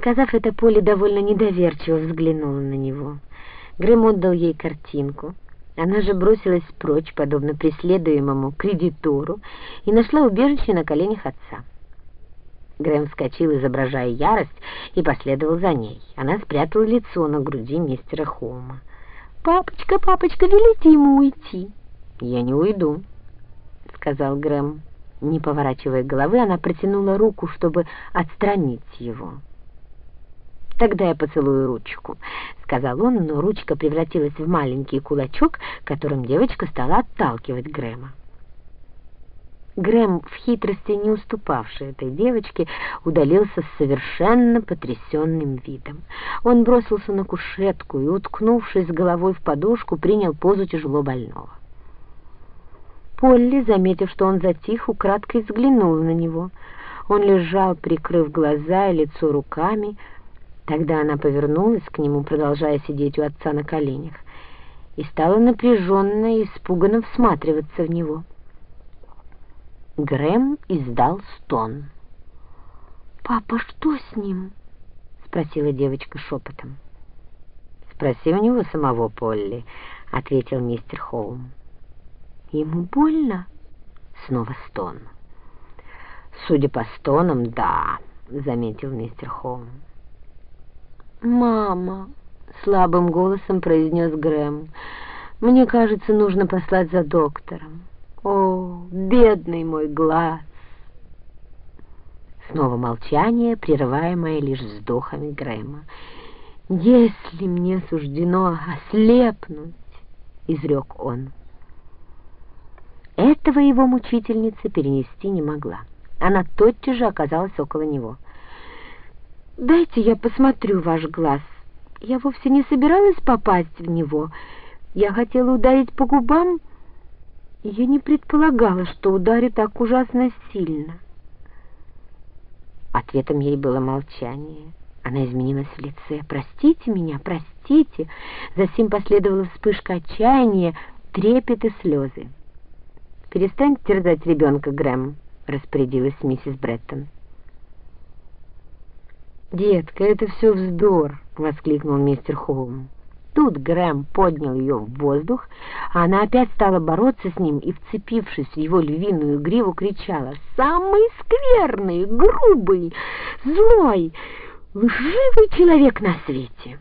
Сказав это, Поле довольно недоверчиво взглянула на него. Грэм отдал ей картинку. Она же бросилась прочь, подобно преследуемому кредитору, и нашла убежище на коленях отца. Грэм вскочил, изображая ярость, и последовал за ней. Она спрятала лицо на груди мистера Холма. «Папочка, папочка, велите ему уйти!» «Я не уйду», — сказал Грэм. Не поворачивая головы, она протянула руку, чтобы отстранить его. «Тогда я поцелую ручку», — сказал он, но ручка превратилась в маленький кулачок, которым девочка стала отталкивать Грэма. Грэм, в хитрости не уступавший этой девочке, удалился с совершенно потрясенным видом. Он бросился на кушетку и, уткнувшись головой в подушку, принял позу тяжело больного. Полли, заметив, что он затих, украдкой взглянула на него. Он лежал, прикрыв глаза и лицо руками. Тогда она повернулась к нему, продолжая сидеть у отца на коленях, и стала напряженно и испуганно всматриваться в него. Грэм издал стон. «Папа, что с ним?» — спросила девочка шепотом. «Спроси у него самого Полли», — ответил мистер Хоум. «Ему больно?» — снова стон. «Судя по стонам, да», — заметил мистер Хоум. «Мама», — слабым голосом произнес Грэм, — «мне кажется, нужно послать за доктором». О, бедный мой глаз! Снова молчание, прерываемое лишь вздохами Грэма. «Если мне суждено ослепнуть», — изрек он. Этого его мучительница перенести не могла. Она тотчас же оказалась около него. «Дайте я посмотрю ваш глаз. Я вовсе не собиралась попасть в него. Я хотела ударить по губам, я не предполагала, что ударю так ужасно сильно. Ответом ей было молчание. Она изменилась в лице. «Простите меня, простите!» Затем последовала вспышка отчаяния, трепет и слезы. «Перестань терзать ребенка, Грэм», — распорядилась миссис Бреттон. «Детка, это все вздор!» — воскликнул мистер Холм. Тут Грэм поднял ее в воздух, а она опять стала бороться с ним и, вцепившись в его львиную гриву, кричала «Самый скверный, грубый, злой, лживый человек на свете!»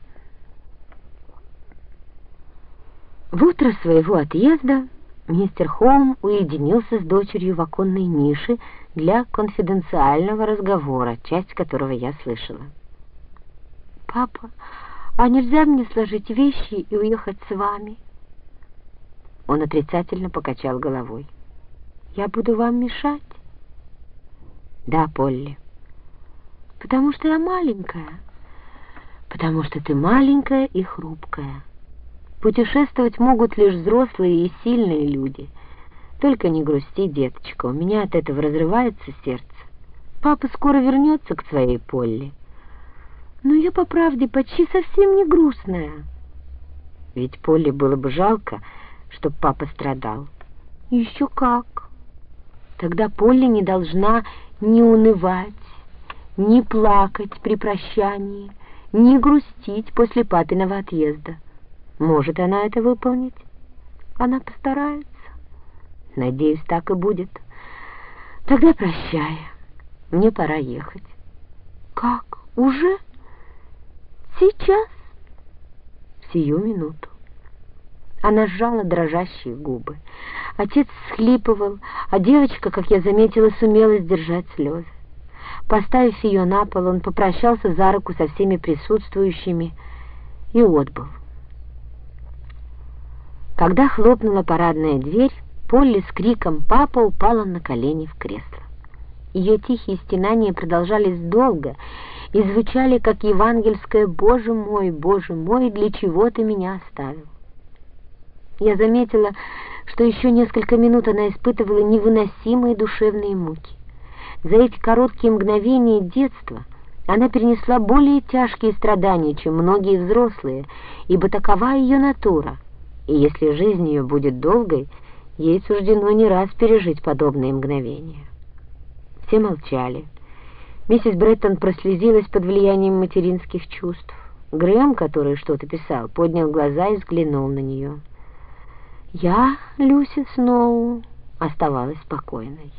В утро своего отъезда мистер Холм уединился с дочерью в оконной нише для конфиденциального разговора, часть которого я слышала. «Папа, а нельзя мне сложить вещи и уехать с вами?» Он отрицательно покачал головой. «Я буду вам мешать?» «Да, Полли». «Потому что я маленькая». «Потому что ты маленькая и хрупкая. Путешествовать могут лишь взрослые и сильные люди. Только не грусти, деточка, у меня от этого разрывается сердце. Папа скоро вернется к своей Полли». Но я, по правде, почти совсем не грустная. Ведь Поле было бы жалко, чтобы папа страдал. Еще как. Тогда Полли не должна ни унывать, ни плакать при прощании, ни грустить после папиного отъезда. Может она это выполнить? Она постарается. Надеюсь, так и будет. Тогда прощай. Мне пора ехать. Как? Уже? Сейчас? Сию минуту. Она сжала дрожащие губы. Отец схлипывал, а девочка, как я заметила, сумела сдержать слезы. Поставив ее на пол, он попрощался за руку со всеми присутствующими и отбыл. Когда хлопнула парадная дверь, Полли с криком «Папа!» упала на колени в кресло. Ее тихие стенания продолжались долго, и звучали, как евангельское «Боже мой, Боже мой, для чего ты меня оставил?» Я заметила, что еще несколько минут она испытывала невыносимые душевные муки. За эти короткие мгновения детства она перенесла более тяжкие страдания, чем многие взрослые, ибо такова ее натура, и если жизнь ее будет долгой, ей суждено не раз пережить подобные мгновения. Все молчали. Миссис Бреттон прослезилась под влиянием материнских чувств. Грэм, который что-то писал, поднял глаза и взглянул на нее. Я, Люси Сноу, оставалась спокойной.